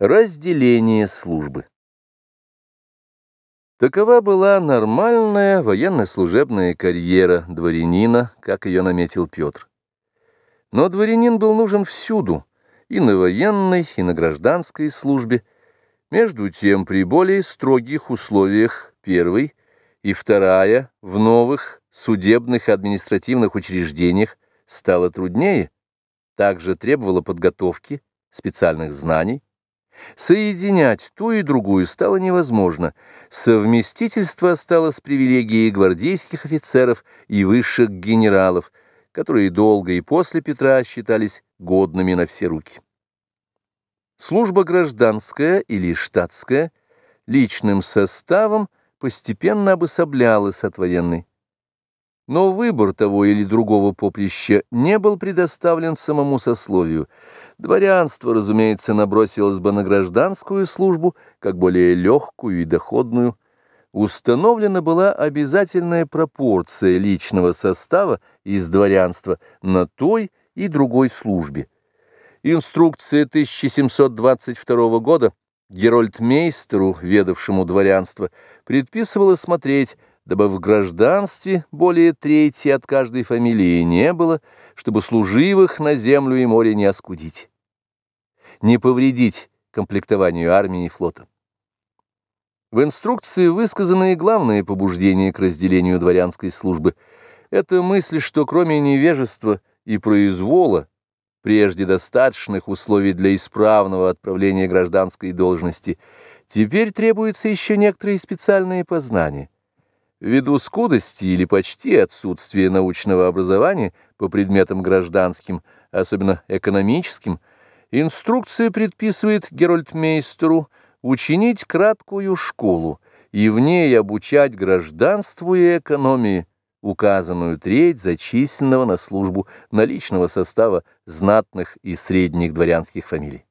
Разделение службы. Такова была нормальная военно-служебная карьера дворянина, как ее наметил Петр. Но дворянин был нужен всюду, и на военной, и на гражданской службе. Между тем, при более строгих условиях первой и вторая в новых судебных административных учреждениях стало труднее, также требовала подготовки, специальных знаний, Соединять ту и другую стало невозможно. Совместительство осталось привилегией гвардейских офицеров и высших генералов, которые долго и после Петра считались годными на все руки. Служба гражданская или штатская личным составом постепенно обособлялась от военной. Но выбор того или другого поприща не был предоставлен самому сословию. Дворянство, разумеется, набросилось бы на гражданскую службу, как более легкую и доходную. Установлена была обязательная пропорция личного состава из дворянства на той и другой службе. Инструкция 1722 года Герольдмейстеру, ведавшему дворянство, предписывала смотреть дабы в гражданстве более трети от каждой фамилии не было, чтобы служивых на землю и море не оскудить, не повредить комплектованию армии и флота. В инструкции высказаны и главные побуждения к разделению дворянской службы. Это мысль, что кроме невежества и произвола, прежде достаточных условий для исправного отправления гражданской должности, теперь требуется еще некоторые специальные познания – Ввиду скудости или почти отсутствия научного образования по предметам гражданским, особенно экономическим, инструкция предписывает Герольдмейстеру учинить краткую школу и в ней обучать гражданству и экономии, указанную треть зачисленного на службу наличного состава знатных и средних дворянских фамилий.